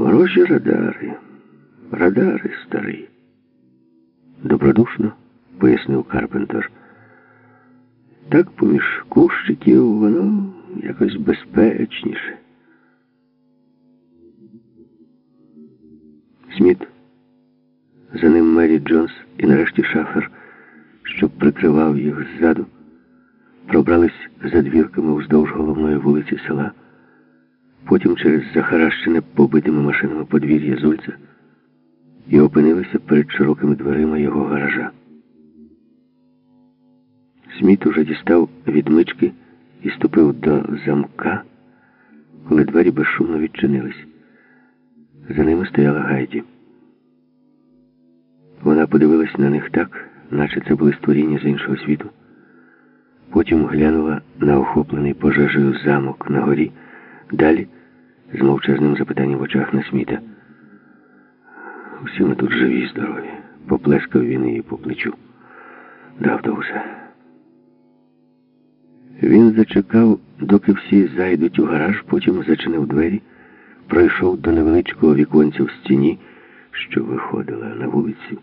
Ворожі радари. Радари старий. Добродушно пояснив Карпентер. Так поміж кущиків воно якось безпечніше. Сміт. За ним Мері Джонс і нарешті шафер, що прикривав їх ззаду, пробрались за двірками вздовж головної вулиці села, потім через захаращене побитими машинами подвір'я Зульця і опинилися перед широкими дверима його гаража. Сміт уже дістав відмички і ступив до замка, коли двері безшумно відчинились. За ними стояла Гайді. Вона подивилась на них так, наче це були створіння з іншого світу. Потім глянула на охоплений пожежею замок на горі, далі з мовчазним запитанням в очах на сміта. Всі ми тут живі, здорові. Поплескав він її по плечу. Дав До автобуса. Він зачекав, доки всі зайдуть у гараж, потім зачинив двері, пройшов до невеличкого віконця в стіні, що виходила на вулицю,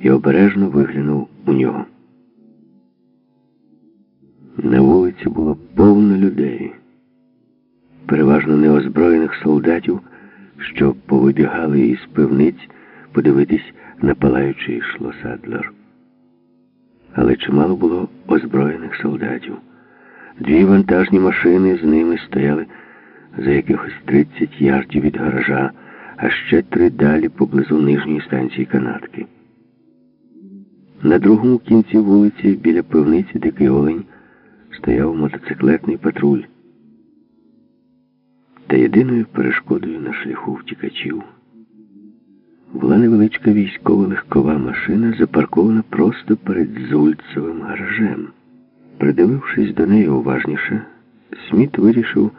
і обережно виглянув у нього. На вулиці було повно переважно неозброєних солдатів, що повибігали із пивниць подивитись на палаючий шлосадлер. Але чимало було озброєних солдатів. Дві вантажні машини з ними стояли за якихось 30 ярдів від гаража, а ще три далі поблизу нижньої станції канатки. На другому кінці вулиці біля пивниці Дикий Олень стояв мотоциклетний патруль. Та єдиною перешкодою на шляху втікачів була невеличка військова легкова машина, запаркована просто перед Зульцевим гаражем. Придивившись до неї уважніше, Сміт вирішив,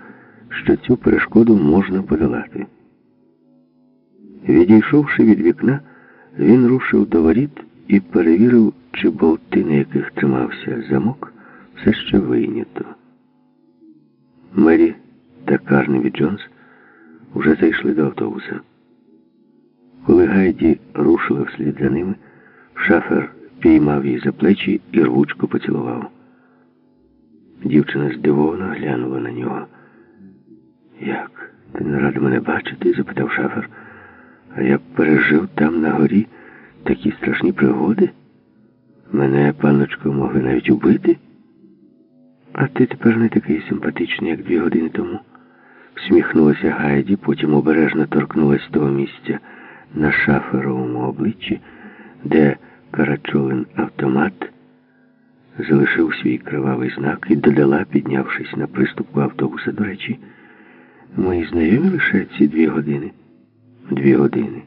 що цю перешкоду можна подолати. Відійшовши від вікна, він рушив до воріт і перевірив, чи болти, на яких тримався замок, все ще вийнято. Мері та Карневі Джонс уже зайшли до автобуса. Коли Гайді рушила вслід за ними, шафер піймав її за плечі і рвучко поцілував. Дівчина здивовано глянула на нього. Як? Ти не рада мене бачити? запитав шафер. А я пережив там на горі такі страшні пригоди. Мене, панночко, могли навіть убити. А ти тепер не такий симпатичний, як дві години тому. Всміхнулася Гайді, потім обережно торкнулась того місця на шаферовому обличчі, де карачолин автомат залишив свій кривавий знак і додала, піднявшись на приступку автобуса, до речі, мої знайомі лише ці дві години. Дві години.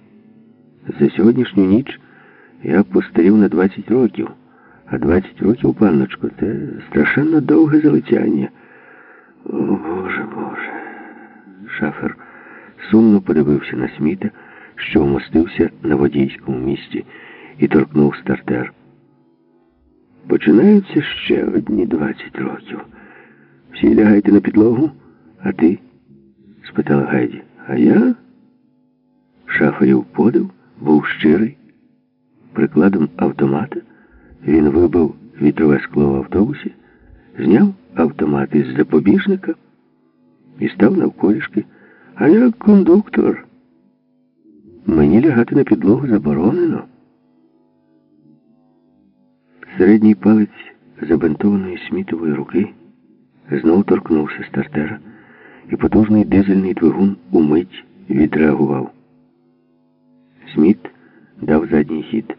За сьогоднішню ніч я постарів на 20 років, а 20 років, панночко, це страшенно довге залицяння. О, Боже, Боже. Шафер сумно подивився на сміта, що вмостився на водійському місці, і торкнув стартер. Починаються ще одні 20 років. Всі лягайте на підлогу, а ти? спитала Гайді. А я? Шафарів подив був щирий. Прикладом автомата він вибив вітрове скло в автобусі, зняв автомат із запобіжника і став навколішки. А я кондуктор. Мені лягати на підлогу заборонено. Середній палець забинтованої смітової руки знову торкнувся стартера, і потужний дизельний двигун умить відреагував. Сміт дав задній хід.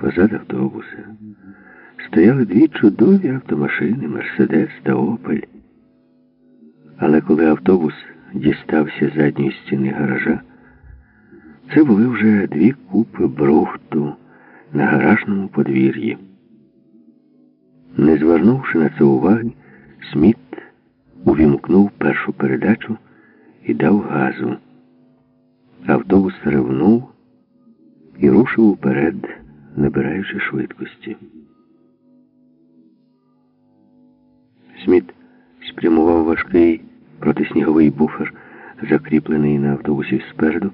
Позад автобуса стояли дві чудові автомашини Мерседес та Опель. Але коли автобус дістався задньої стіни гаража, це були вже дві купи брухту на гаражному подвір'ї. Не звернувши на це уваги, Сміт увімкнув першу передачу і дав газу. Автобус ревнув і рушив уперед, набираючи швидкості. Сміт спрямував важкий протисніговий буфер закріплений на автобусі спереду,